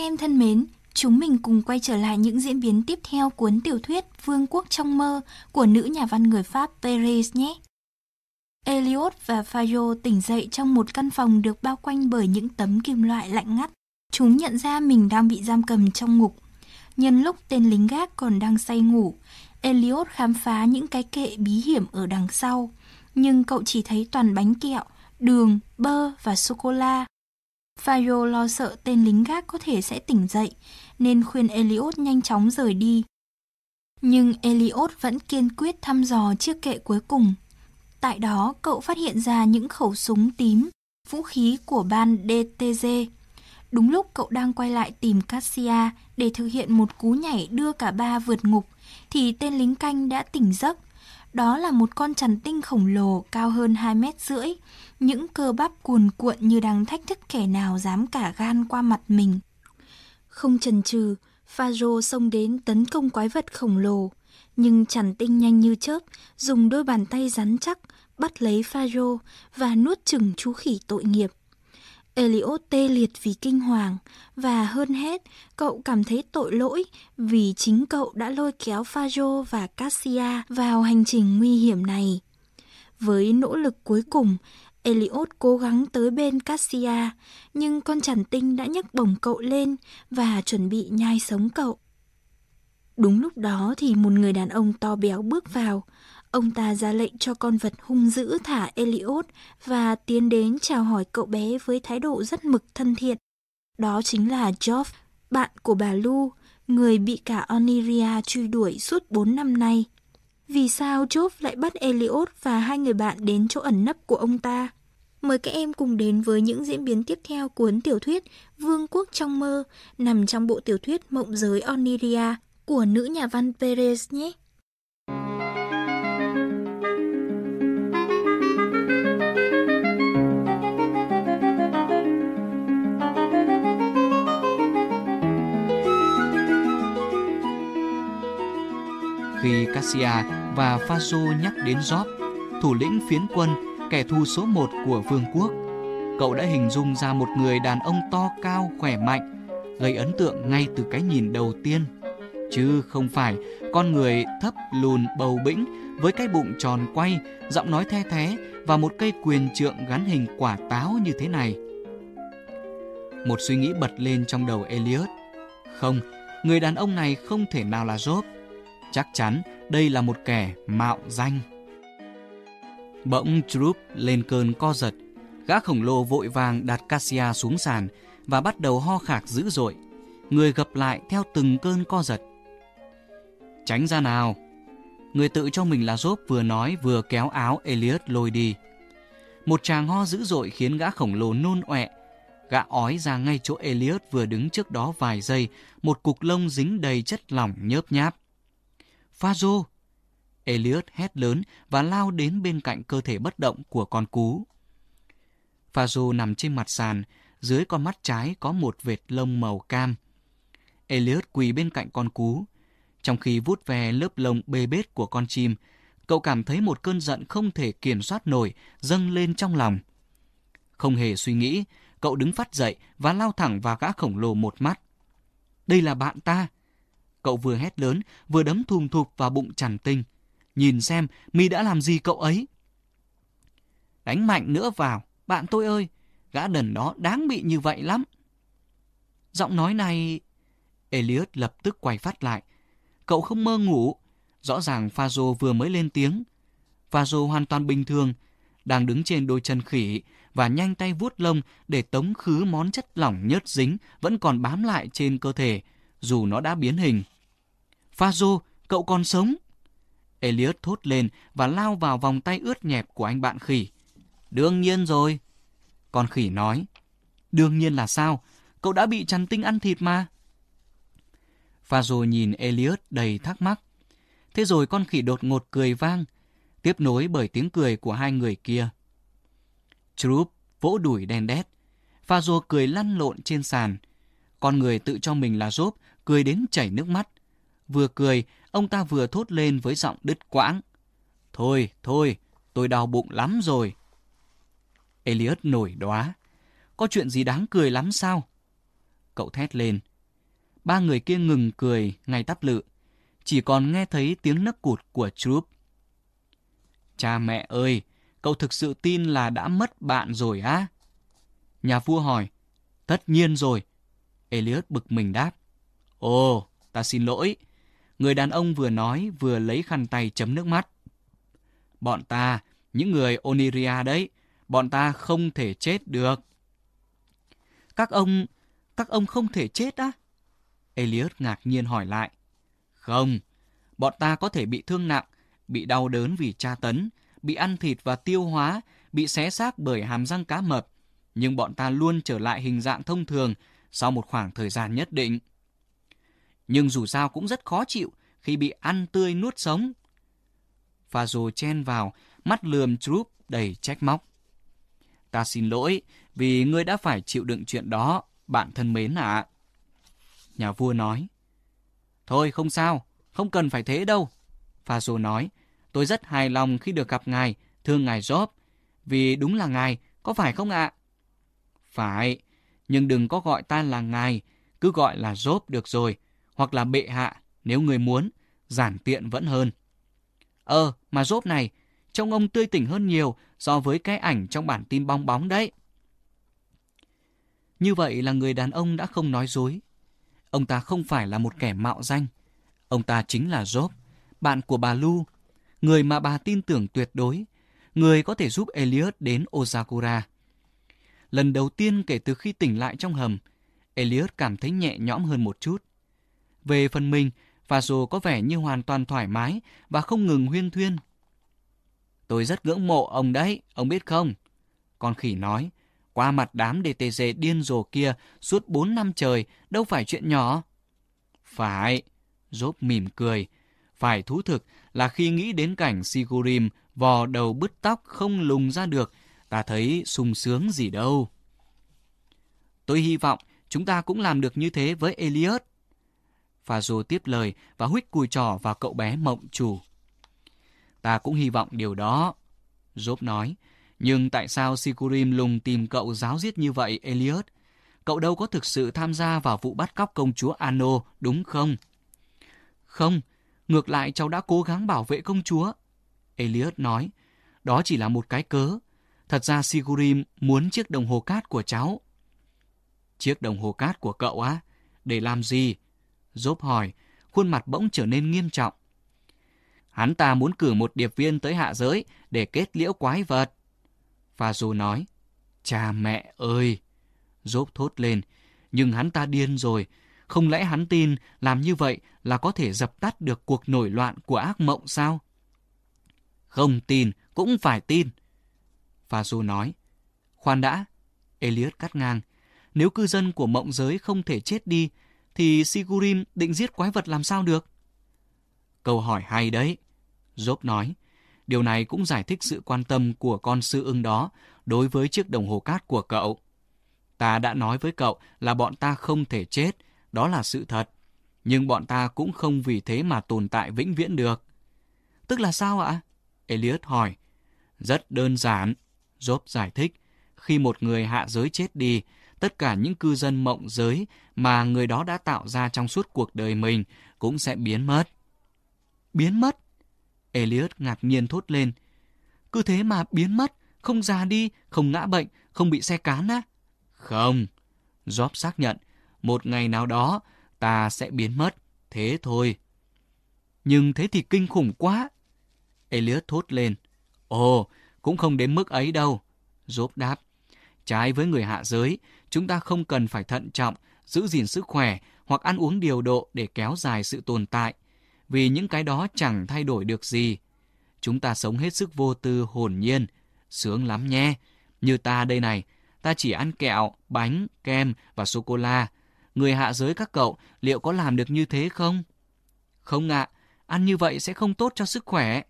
các em thân mến, chúng mình cùng quay trở lại những diễn biến tiếp theo cuốn tiểu thuyết Vương quốc trong mơ của nữ nhà văn người Pháp Paris nhé. Elliot và Fayo tỉnh dậy trong một căn phòng được bao quanh bởi những tấm kim loại lạnh ngắt. Chúng nhận ra mình đang bị giam cầm trong ngục. Nhân lúc tên lính gác còn đang say ngủ, Elliot khám phá những cái kệ bí hiểm ở đằng sau. Nhưng cậu chỉ thấy toàn bánh kẹo, đường, bơ và sô-cô-la. Fayot lo sợ tên lính gác có thể sẽ tỉnh dậy, nên khuyên Eliot nhanh chóng rời đi. Nhưng Eliot vẫn kiên quyết thăm dò chiếc kệ cuối cùng. Tại đó, cậu phát hiện ra những khẩu súng tím, vũ khí của ban DTG. Đúng lúc cậu đang quay lại tìm Cassia để thực hiện một cú nhảy đưa cả ba vượt ngục, thì tên lính canh đã tỉnh giấc. Đó là một con chằn tinh khổng lồ cao hơn 2 mét rưỡi, những cơ bắp cuồn cuộn như đang thách thức kẻ nào dám cả gan qua mặt mình. Không chần chừ, Pharaoh xông đến tấn công quái vật khổng lồ, nhưng chằn tinh nhanh như chớp, dùng đôi bàn tay rắn chắc bắt lấy Pharaoh và nuốt chừng chú khỉ tội nghiệp. Eliot tê liệt vì kinh hoàng và hơn hết, cậu cảm thấy tội lỗi vì chính cậu đã lôi kéo Fajo và Cassia vào hành trình nguy hiểm này. Với nỗ lực cuối cùng, Eliot cố gắng tới bên Cassia, nhưng con chằn tinh đã nhấc bổng cậu lên và chuẩn bị nhai sống cậu. Đúng lúc đó thì một người đàn ông to béo bước vào. Ông ta ra lệnh cho con vật hung dữ thả Eliot và tiến đến chào hỏi cậu bé với thái độ rất mực thân thiện. Đó chính là Geoff, bạn của bà Lu, người bị cả Oniria truy đuổi suốt 4 năm nay. Vì sao Geoff lại bắt Eliot và hai người bạn đến chỗ ẩn nấp của ông ta? Mời các em cùng đến với những diễn biến tiếp theo cuốn tiểu thuyết Vương quốc trong mơ nằm trong bộ tiểu thuyết Mộng giới Oniria của nữ nhà văn Perez nhé. Khi Cassia và Faso nhắc đến Job, thủ lĩnh phiến quân, kẻ thù số một của vương quốc, cậu đã hình dung ra một người đàn ông to cao, khỏe mạnh, gây ấn tượng ngay từ cái nhìn đầu tiên. Chứ không phải con người thấp lùn bầu bĩnh với cái bụng tròn quay, giọng nói the thế và một cây quyền trượng gắn hình quả táo như thế này. Một suy nghĩ bật lên trong đầu Elliot. Không, người đàn ông này không thể nào là Job Chắc chắn đây là một kẻ mạo danh. Bỗng Troop lên cơn co giật. Gã khổng lồ vội vàng đặt Cassia xuống sàn và bắt đầu ho khạc dữ dội. Người gập lại theo từng cơn co giật. Tránh ra nào. Người tự cho mình là Job vừa nói vừa kéo áo Elliot lôi đi. Một tràng ho dữ dội khiến gã khổng lồ nôn ọe. Gã ói ra ngay chỗ Elliot vừa đứng trước đó vài giây, một cục lông dính đầy chất lỏng nhớp nháp. Fazo! Elliot hét lớn và lao đến bên cạnh cơ thể bất động của con cú. Fazo nằm trên mặt sàn, dưới con mắt trái có một vệt lông màu cam. Elliot quỳ bên cạnh con cú. Trong khi vuốt ve lớp lông bê bết của con chim, cậu cảm thấy một cơn giận không thể kiểm soát nổi dâng lên trong lòng. Không hề suy nghĩ, cậu đứng phát dậy và lao thẳng vào gã khổng lồ một mắt. Đây là bạn ta, Cậu vừa hét lớn, vừa đấm thùm thụp vào bụng chằn tinh. Nhìn xem, mi đã làm gì cậu ấy? Đánh mạnh nữa vào, bạn tôi ơi, gã đần đó đáng bị như vậy lắm. Giọng nói này... Elliot lập tức quay phát lại. Cậu không mơ ngủ. Rõ ràng Fazo vừa mới lên tiếng. Fazo hoàn toàn bình thường, đang đứng trên đôi chân khỉ và nhanh tay vuốt lông để tống khứ món chất lỏng nhớt dính vẫn còn bám lại trên cơ thể, dù nó đã biến hình. Fazo, cậu còn sống? Elliot thốt lên và lao vào vòng tay ướt nhẹp của anh bạn khỉ. Đương nhiên rồi. Con khỉ nói. Đương nhiên là sao? Cậu đã bị chằn tinh ăn thịt mà. Fazo nhìn Elliot đầy thắc mắc. Thế rồi con khỉ đột ngột cười vang, tiếp nối bởi tiếng cười của hai người kia. Troop vỗ đuổi đen đét. Fazo cười lăn lộn trên sàn. Con người tự cho mình là giúp cười đến chảy nước mắt. Vừa cười, ông ta vừa thốt lên với giọng đứt quãng. Thôi, thôi, tôi đau bụng lắm rồi. Elliot nổi đóa. Có chuyện gì đáng cười lắm sao? Cậu thét lên. Ba người kia ngừng cười ngay tắp lự. Chỉ còn nghe thấy tiếng nấc cụt của Troop. Cha mẹ ơi, cậu thực sự tin là đã mất bạn rồi á? Nhà vua hỏi. Tất nhiên rồi. Elliot bực mình đáp. Ồ, ta xin lỗi. Người đàn ông vừa nói vừa lấy khăn tay chấm nước mắt. Bọn ta, những người Oniria đấy, bọn ta không thể chết được. Các ông, các ông không thể chết á? Elliot ngạc nhiên hỏi lại. Không, bọn ta có thể bị thương nặng, bị đau đớn vì tra tấn, bị ăn thịt và tiêu hóa, bị xé xác bởi hàm răng cá mập, nhưng bọn ta luôn trở lại hình dạng thông thường sau một khoảng thời gian nhất định. Nhưng dù sao cũng rất khó chịu khi bị ăn tươi nuốt sống. Và rồi chen vào, mắt lườm Troop đầy trách móc. Ta xin lỗi vì ngươi đã phải chịu đựng chuyện đó, bạn thân mến ạ. Nhà vua nói. Thôi không sao, không cần phải thế đâu. Phaso nói, tôi rất hài lòng khi được gặp ngài, thương ngài Job, vì đúng là ngài, có phải không ạ? Phải, nhưng đừng có gọi ta là ngài, cứ gọi là Job được rồi, hoặc là bệ hạ, nếu người muốn, giản tiện vẫn hơn. Ờ, mà Job này, trông ông tươi tỉnh hơn nhiều so với cái ảnh trong bản tin bong bóng đấy. Như vậy là người đàn ông đã không nói dối. Ông ta không phải là một kẻ mạo danh. Ông ta chính là Job, bạn của bà Lu, người mà bà tin tưởng tuyệt đối, người có thể giúp Elliot đến Ozakura. Lần đầu tiên kể từ khi tỉnh lại trong hầm, Elliot cảm thấy nhẹ nhõm hơn một chút. Về phần mình, và dù có vẻ như hoàn toàn thoải mái và không ngừng huyên thuyên. Tôi rất ngưỡng mộ ông đấy, ông biết không? Con khỉ nói, qua mặt đám DTG điên rồ kia suốt 4 năm trời, đâu phải chuyện nhỏ. Phải, rốt mỉm cười. Phải thú thực là khi nghĩ đến cảnh Sigurim vò đầu bứt tóc không lùng ra được, ta thấy sung sướng gì đâu. Tôi hy vọng chúng ta cũng làm được như thế với Phà Fazo tiếp lời và huých cùi trò vào cậu bé mộng chủ. Ta cũng hy vọng điều đó. Job nói, nhưng tại sao Sikurim lùng tìm cậu giáo giết như vậy, Elliot? Cậu đâu có thực sự tham gia vào vụ bắt cóc công chúa Ano, đúng không? Không, ngược lại cháu đã cố gắng bảo vệ công chúa. Elliot nói, đó chỉ là một cái cớ. Thật ra Sigurim muốn chiếc đồng hồ cát của cháu. Chiếc đồng hồ cát của cậu á? Để làm gì? Dốp hỏi, khuôn mặt bỗng trở nên nghiêm trọng. Hắn ta muốn cử một điệp viên tới hạ giới để kết liễu quái vật. Và dù nói, cha mẹ ơi! Dốp thốt lên, nhưng hắn ta điên rồi. Không lẽ hắn tin làm như vậy là có thể dập tắt được cuộc nổi loạn của ác mộng sao? Không tin, cũng phải tin. Và dù nói, khoan đã, Elliot cắt ngang, nếu cư dân của mộng giới không thể chết đi, thì Sigurim định giết quái vật làm sao được? Câu hỏi hay đấy. Job nói, điều này cũng giải thích sự quan tâm của con sư ưng đó đối với chiếc đồng hồ cát của cậu. Ta đã nói với cậu là bọn ta không thể chết, đó là sự thật. Nhưng bọn ta cũng không vì thế mà tồn tại vĩnh viễn được. Tức là sao ạ? Elliot hỏi. Rất đơn giản. Job giải thích. Khi một người hạ giới chết đi, tất cả những cư dân mộng giới mà người đó đã tạo ra trong suốt cuộc đời mình cũng sẽ biến mất. Biến mất? Elliot ngạc nhiên thốt lên. Cứ thế mà biến mất, không già đi, không ngã bệnh, không bị xe cán á? Không. Job xác nhận, một ngày nào đó ta sẽ biến mất, thế thôi. Nhưng thế thì kinh khủng quá. Elliot thốt lên. Ồ, cũng không đến mức ấy đâu. Job đáp. Trái với người hạ giới, chúng ta không cần phải thận trọng, giữ gìn sức khỏe hoặc ăn uống điều độ để kéo dài sự tồn tại, vì những cái đó chẳng thay đổi được gì. Chúng ta sống hết sức vô tư hồn nhiên, sướng lắm nhé. Như ta đây này, ta chỉ ăn kẹo, bánh, kem và sô-cô-la. Người hạ giới các cậu liệu có làm được như thế không? Không ạ, ăn như vậy sẽ không tốt cho sức khỏe.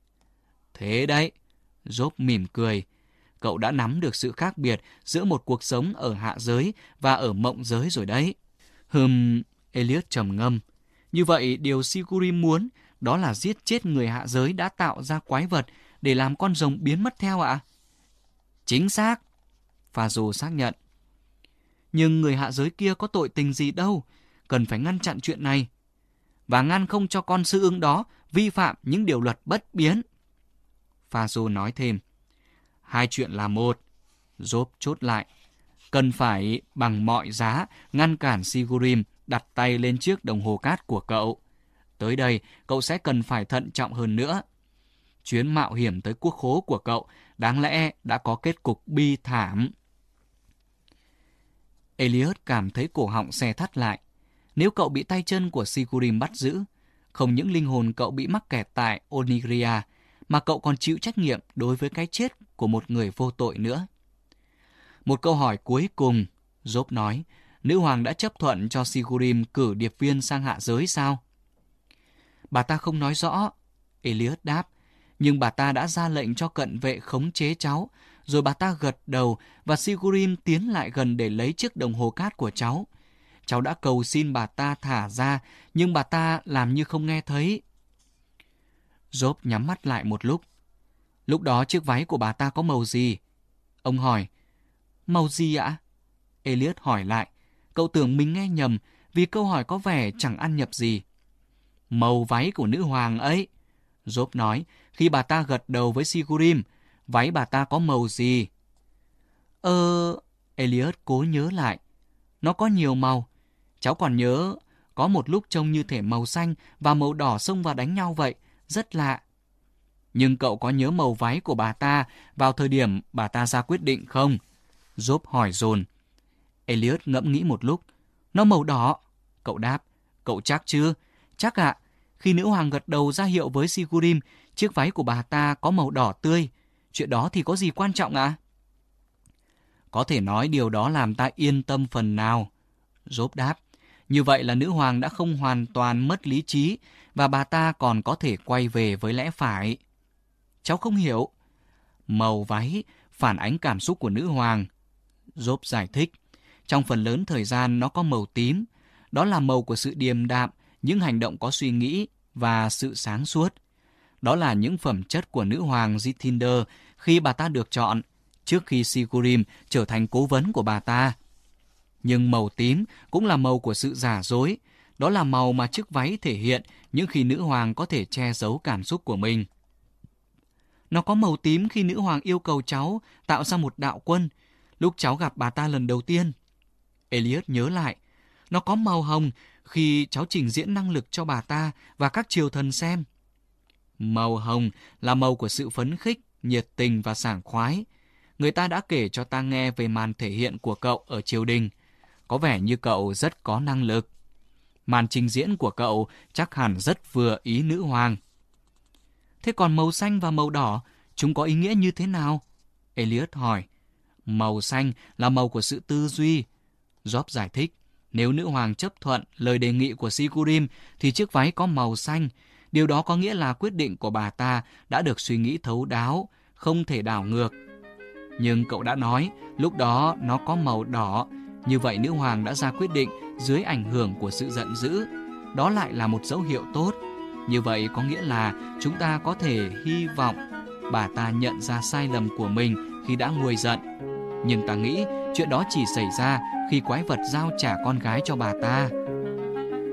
Thế đấy, Job mỉm cười. Cậu đã nắm được sự khác biệt giữa một cuộc sống ở hạ giới và ở mộng giới rồi đấy. Hừm, Elliot trầm ngâm. Như vậy, điều Sigurim muốn đó là giết chết người hạ giới đã tạo ra quái vật để làm con rồng biến mất theo ạ? Chính xác. Pha dù xác nhận. Nhưng người hạ giới kia có tội tình gì đâu. cần phải ngăn chặn chuyện này và ngăn không cho con sư ưng đó vi phạm những điều luật bất biến. Phaso nói thêm, hai chuyện là một. Job chốt lại, cần phải bằng mọi giá ngăn cản Sigurim đặt tay lên chiếc đồng hồ cát của cậu. Tới đây, cậu sẽ cần phải thận trọng hơn nữa. Chuyến mạo hiểm tới quốc khố của cậu đáng lẽ đã có kết cục bi thảm. Elliot cảm thấy cổ họng xe thắt lại. Nếu cậu bị tay chân của Sigurim bắt giữ, không những linh hồn cậu bị mắc kẹt tại Onigria, mà cậu còn chịu trách nhiệm đối với cái chết của một người vô tội nữa. Một câu hỏi cuối cùng, Job nói, nữ hoàng đã chấp thuận cho Sigurim cử điệp viên sang hạ giới sao? Bà ta không nói rõ, Elias đáp, nhưng bà ta đã ra lệnh cho cận vệ khống chế cháu, rồi bà ta gật đầu và Sigurim tiến lại gần để lấy chiếc đồng hồ cát của cháu. Cháu đã cầu xin bà ta thả ra, nhưng bà ta làm như không nghe thấy. Job nhắm mắt lại một lúc. Lúc đó chiếc váy của bà ta có màu gì? Ông hỏi. Màu gì ạ? Elliot hỏi lại. Cậu tưởng mình nghe nhầm vì câu hỏi có vẻ chẳng ăn nhập gì. Màu váy của nữ hoàng ấy. Job nói, khi bà ta gật đầu với Sigurim, váy bà ta có màu gì? Ờ... Elliot cố nhớ lại. Nó có nhiều màu. Cháu còn nhớ, có một lúc trông như thể màu xanh và màu đỏ xông vào đánh nhau vậy. Rất lạ. Nhưng cậu có nhớ màu váy của bà ta vào thời điểm bà ta ra quyết định không? Job hỏi dồn. Elliot ngẫm nghĩ một lúc. Nó màu đỏ. Cậu đáp. Cậu chắc chưa? Chắc ạ. Khi nữ hoàng gật đầu ra hiệu với Sigurim, chiếc váy của bà ta có màu đỏ tươi. Chuyện đó thì có gì quan trọng ạ? Có thể nói điều đó làm ta yên tâm phần nào. Job đáp. Như vậy là nữ hoàng đã không hoàn toàn mất lý trí và bà ta còn có thể quay về với lẽ phải. Cháu không hiểu. Màu váy phản ánh cảm xúc của nữ hoàng. Job giải thích. Trong phần lớn thời gian nó có màu tím. Đó là màu của sự điềm đạm, những hành động có suy nghĩ và sự sáng suốt. Đó là những phẩm chất của nữ hoàng Zithinder khi bà ta được chọn, trước khi Sigurim trở thành cố vấn của bà ta. Nhưng màu tím cũng là màu của sự giả dối. Đó là màu mà chiếc váy thể hiện những khi nữ hoàng có thể che giấu cảm xúc của mình. Nó có màu tím khi nữ hoàng yêu cầu cháu tạo ra một đạo quân, lúc cháu gặp bà ta lần đầu tiên. Elliot nhớ lại, nó có màu hồng khi cháu trình diễn năng lực cho bà ta và các triều thần xem. Màu hồng là màu của sự phấn khích, nhiệt tình và sảng khoái. Người ta đã kể cho ta nghe về màn thể hiện của cậu ở triều đình. Có vẻ như cậu rất có năng lực. Màn trình diễn của cậu chắc hẳn rất vừa ý nữ hoàng. Thế còn màu xanh và màu đỏ, chúng có ý nghĩa như thế nào? Elliot hỏi. Màu xanh là màu của sự tư duy. Job giải thích. Nếu nữ hoàng chấp thuận lời đề nghị của Sigurim thì chiếc váy có màu xanh. Điều đó có nghĩa là quyết định của bà ta đã được suy nghĩ thấu đáo, không thể đảo ngược. Nhưng cậu đã nói, lúc đó nó có màu đỏ, như vậy nữ hoàng đã ra quyết định dưới ảnh hưởng của sự giận dữ. Đó lại là một dấu hiệu tốt. Như vậy có nghĩa là chúng ta có thể hy vọng bà ta nhận ra sai lầm của mình khi đã nguôi giận. Nhưng ta nghĩ chuyện đó chỉ xảy ra khi quái vật giao trả con gái cho bà ta.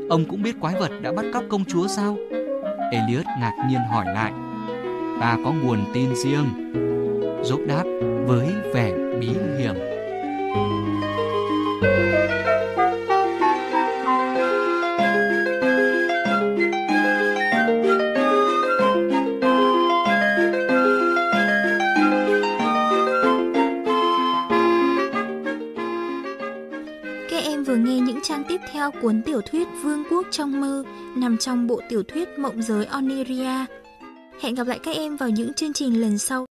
Ông cũng biết quái vật đã bắt cóc công chúa sao? Elliot ngạc nhiên hỏi lại. Ta có nguồn tin riêng. Dốc đáp với vẻ bí hiểm. Theo cuốn tiểu thuyết Vương quốc trong mơ nằm trong bộ tiểu thuyết Mộng giới Oniria. Hẹn gặp lại các em vào những chương trình lần sau.